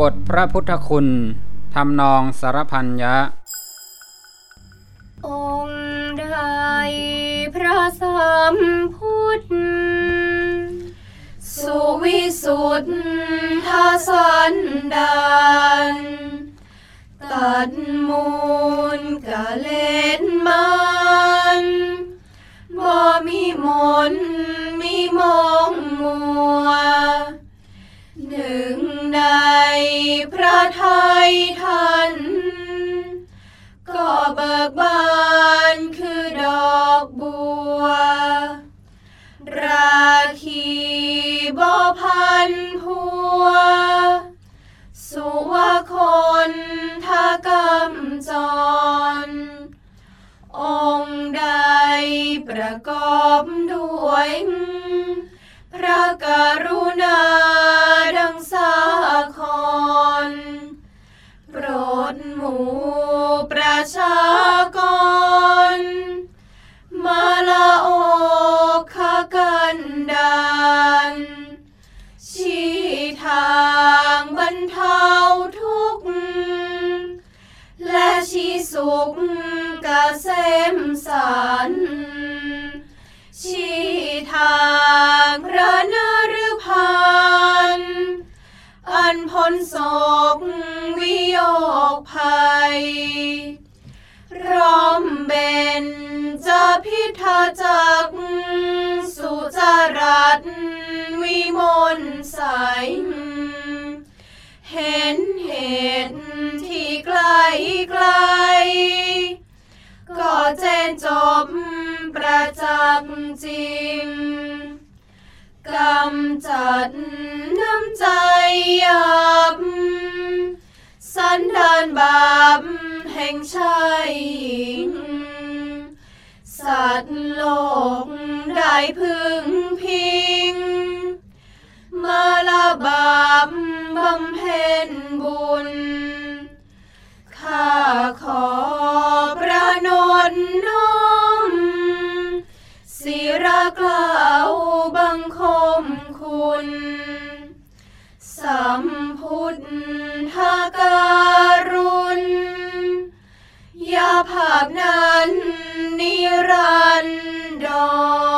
บทพระพุทธคุณทำนองสารพันยะ องค์ใดพระสัมพุทธ สุวิสุทธาสันดานตัดมูลกะเลนมันบ่มีมนมีมองมัว หนึ่งในพระไทยท่านก็เบิกบานคือดอกบัว ราคีบ่พันพัว สุวคนทากำจร องค์ใดประกอบด้วยพระกร ชากร มาละโอกขกันดานชี้ทางบรรเทาทุกข์และชี้สุขกเกษมสันชี้ทางพระนรพันอันพ้นโศกวิโยคภัย จะพิทาจัก สุจารัตน์วิมลใส เห็นเหตุที่ไกลไกล ก็แจ้งจบประจักษ์จริงกำจัดน้ำใจหยาบสันดานบาปแห่งชาย ตโลกได้พึ่งพิง มาลาบาปบำเพ็ญบุญ ข้าขอประนนนมศิรากล่าวบังคมคุณ สัมพุทธาการุณยาภาพนั้น นิรันดร